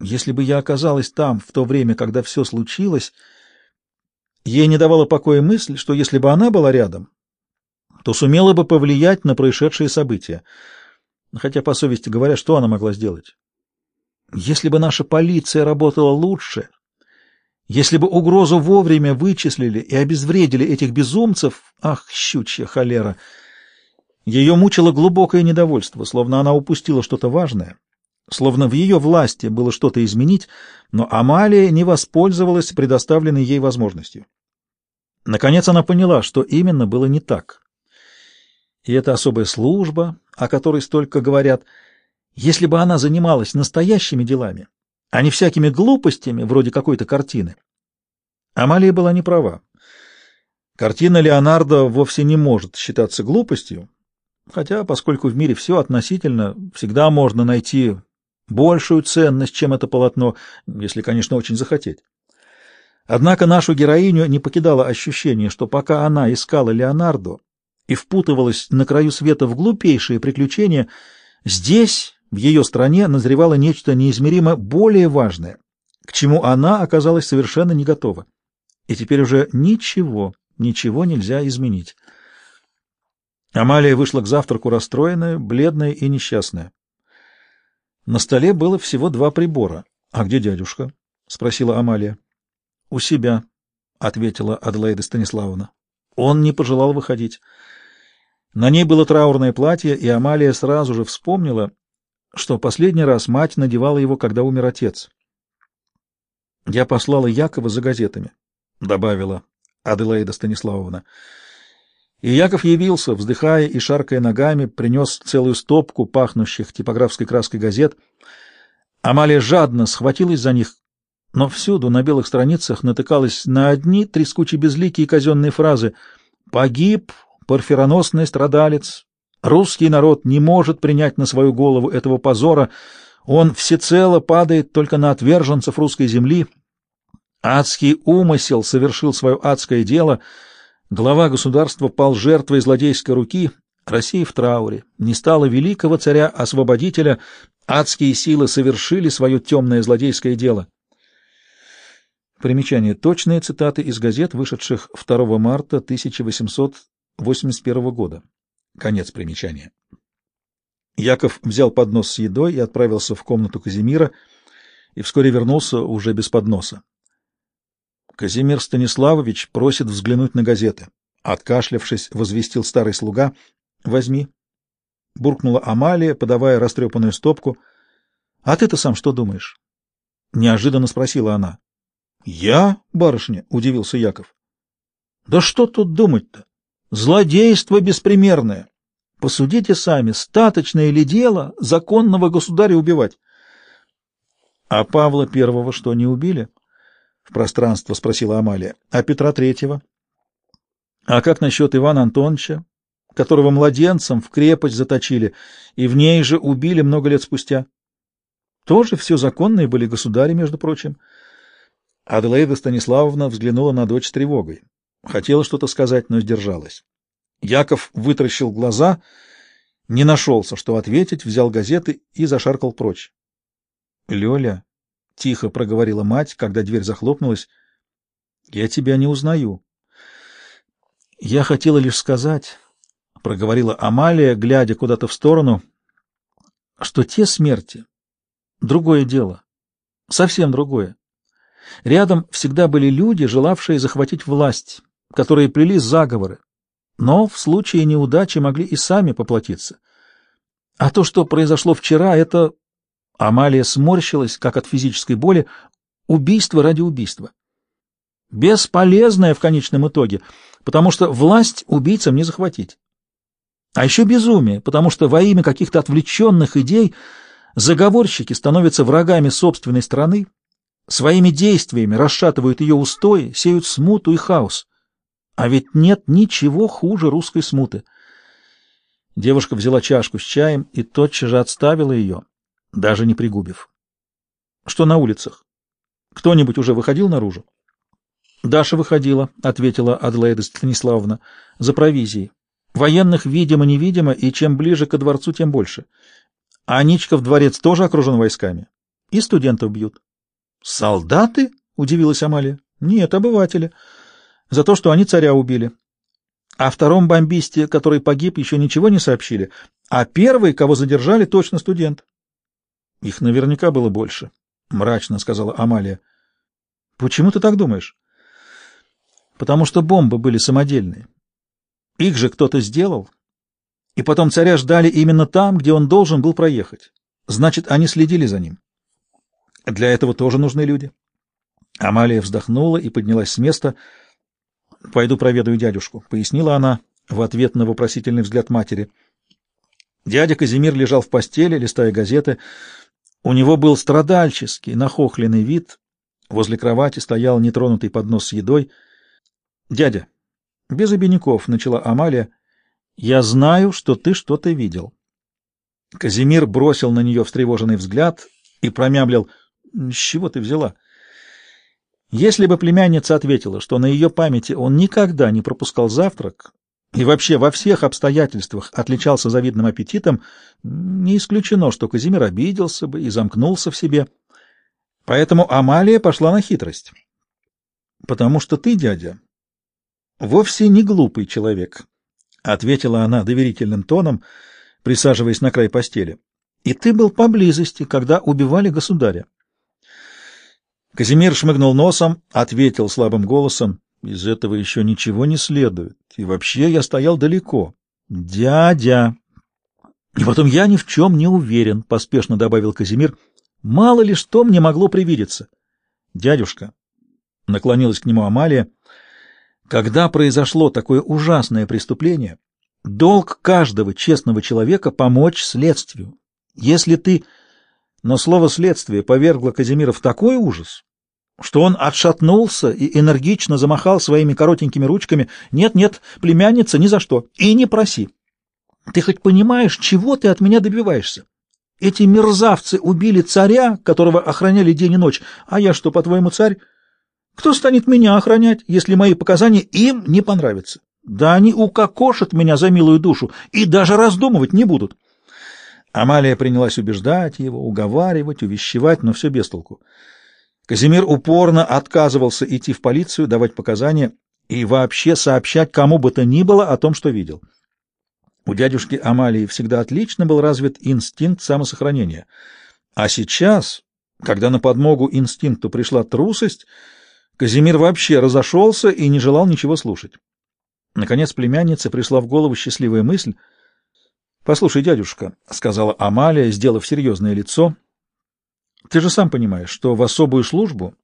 Если бы я оказалась там в то время, когда все случилось, ей не давала покоя мысль, что если бы она была рядом, то сумела бы повлиять на происшедшие события. Хотя, по совести говоря, что она могла сделать? Если бы наша полиция работала лучше, если бы угрозу вовремя вычислили и обезвредили этих безумцев, ах, щучья холера! Ее мучило глубокое недовольство, словно она упустила что-то важное, словно в ее власти было что-то изменить, но Амалия не воспользовалась предоставленной ей возможностью. Наконец она поняла, что именно было не так. И эта особая служба, о которой столько говорят — если бы она занималась настоящими делами, а не всякими глупостями, вроде какой-то картины. Амалия была не права. Картина Леонардо вовсе не может считаться глупостью, хотя, поскольку в мире все относительно, всегда можно найти большую ценность, чем это полотно, если, конечно, очень захотеть. Однако нашу героиню не покидало ощущение, что пока она искала Леонардо и впутывалась на краю света в глупейшие приключения, здесь в ее стране назревало нечто неизмеримо более важное, к чему она оказалась совершенно не готова. И теперь уже ничего, ничего нельзя изменить. Амалия вышла к завтраку расстроенная, бледная и несчастная. На столе было всего два прибора. — А где дядюшка? — спросила Амалия. — У себя, — ответила Аделаида Станиславовна. Он не пожелал выходить. На ней было траурное платье, и Амалия сразу же вспомнила, что последний раз мать надевала его, когда умер отец. «Я послала Якова за газетами», — добавила Аделаида Станиславовна. И Яков явился, вздыхая и шаркая ногами, принес целую стопку пахнущих типографской краской газет. Амалия жадно схватилась за них, но всюду на белых страницах натыкалась на одни трескучие безликие казенные фразы «Погиб парфироносный страдалец, Русский народ не может принять на свою голову этого позора, он всецело падает только на отверженцев русской земли. Адский умысел совершил свое адское дело, глава государства пал жертвой злодейской руки, Россия в трауре, не стало великого царя-освободителя, адские силы совершили свое темное злодейское дело. Примечание. Точные цитаты из газет, вышедших 2 марта 1881 года. Конец примечания. Яков взял поднос с едой и отправился в комнату Казимира, и вскоре вернулся уже без подноса. Казимир Станиславович просит взглянуть на газеты. Откашлявшись, возвестил старый слуга. — Возьми. Буркнула Амалия, подавая растрепанную стопку. — А ты-то сам что думаешь? Неожиданно спросила она. — Я, барышня? — удивился Яков. — Да что тут думать-то? Злодейство беспримерное. Посудите сами, статочное ли дело законного государя убивать? — А Павла Первого что, не убили? — в пространство спросила Амалия. — А Петра Третьего? — А как насчет Ивана Антоновича, которого младенцем в крепость заточили и в ней же убили много лет спустя? Тоже все законные были государи, между прочим. Аделаида Станиславовна взглянула на дочь с тревогой. Хотела что-то сказать, но сдержалась. Яков вытращил глаза, не нашелся, что ответить, взял газеты и зашаркал прочь. — Лёля, — тихо проговорила мать, когда дверь захлопнулась, — я тебя не узнаю. — Я хотела лишь сказать, — проговорила Амалия, глядя куда-то в сторону, — что те смерти — другое дело, совсем другое. Рядом всегда были люди, желавшие захватить власть, которые плели заговоры, но в случае неудачи могли и сами поплатиться. А то, что произошло вчера, это... Амалия сморщилась, как от физической боли, убийство ради убийства. Бесполезное в конечном итоге, потому что власть убийцам не захватить. А еще безумие, потому что во имя каких-то отвлеченных идей заговорщики становятся врагами собственной страны, своими действиями расшатывают ее устои, сеют смуту и хаос. А ведь нет ничего хуже русской смуты. Девушка взяла чашку с чаем и тотчас же отставила ее, даже не пригубив. Что на улицах? Кто-нибудь уже выходил наружу? Даша выходила, ответила Адлайда Станиславовна, за провизией. Военных видимо-невидимо, и чем ближе ко дворцу, тем больше. А Аничка в дворец тоже окружен войсками? И студентов бьют. Солдаты? Удивилась Амалия. Нет, обыватели. За то, что они царя убили. О втором бомбисте, который погиб, еще ничего не сообщили. А первый, кого задержали, точно студент. Их наверняка было больше, — мрачно сказала Амалия. Почему ты так думаешь? Потому что бомбы были самодельные. Их же кто-то сделал. И потом царя ждали именно там, где он должен был проехать. Значит, они следили за ним. Для этого тоже нужны люди. Амалия вздохнула и поднялась с места. «Пойду проведаю дядюшку», — пояснила она в ответ на вопросительный взгляд матери. Дядя Казимир лежал в постели, листая газеты. У него был страдальческий, нахохленный вид. Возле кровати стоял нетронутый поднос с едой. «Дядя, без обиняков», — начала Амалия, — «я знаю, что ты что-то видел». Казимир бросил на нее встревоженный взгляд и промямлил. «С чего ты взяла?» Если бы племянница ответила, что на ее памяти он никогда не пропускал завтрак и вообще во всех обстоятельствах отличался завидным аппетитом, не исключено, что Казимир обиделся бы и замкнулся в себе. Поэтому Амалия пошла на хитрость. «Потому что ты, дядя, вовсе не глупый человек», — ответила она доверительным тоном, присаживаясь на край постели. «И ты был поблизости, когда убивали государя». Казимир шмыгнул носом, ответил слабым голосом. «Из этого еще ничего не следует. И вообще я стоял далеко. Дядя!» «И потом я ни в чем не уверен», — поспешно добавил Казимир. «Мало ли что мне могло привидеться». «Дядюшка», — наклонилась к нему Амалия, — «когда произошло такое ужасное преступление, долг каждого честного человека помочь следствию. Если ты...» Но слово «следствие» повергло Казимира в такой ужас, что он отшатнулся и энергично замахал своими коротенькими ручками. «Нет, нет, племянница, ни за что. И не проси. Ты хоть понимаешь, чего ты от меня добиваешься? Эти мерзавцы убили царя, которого охраняли день и ночь. А я что, по-твоему, царь? Кто станет меня охранять, если мои показания им не понравятся? Да они укокошат меня за милую душу и даже раздумывать не будут». Амалия принялась убеждать его, уговаривать, увещевать, но все без толку. Казимир упорно отказывался идти в полицию, давать показания и вообще сообщать кому бы то ни было о том, что видел. У дядюшки Амалии всегда отлично был развит инстинкт самосохранения. А сейчас, когда на подмогу инстинкту пришла трусость, Казимир вообще разошелся и не желал ничего слушать. Наконец племяннице пришла в голову счастливая мысль — «Послушай, дядюшка», — сказала Амалия, сделав серьезное лицо, — «ты же сам понимаешь, что в особую службу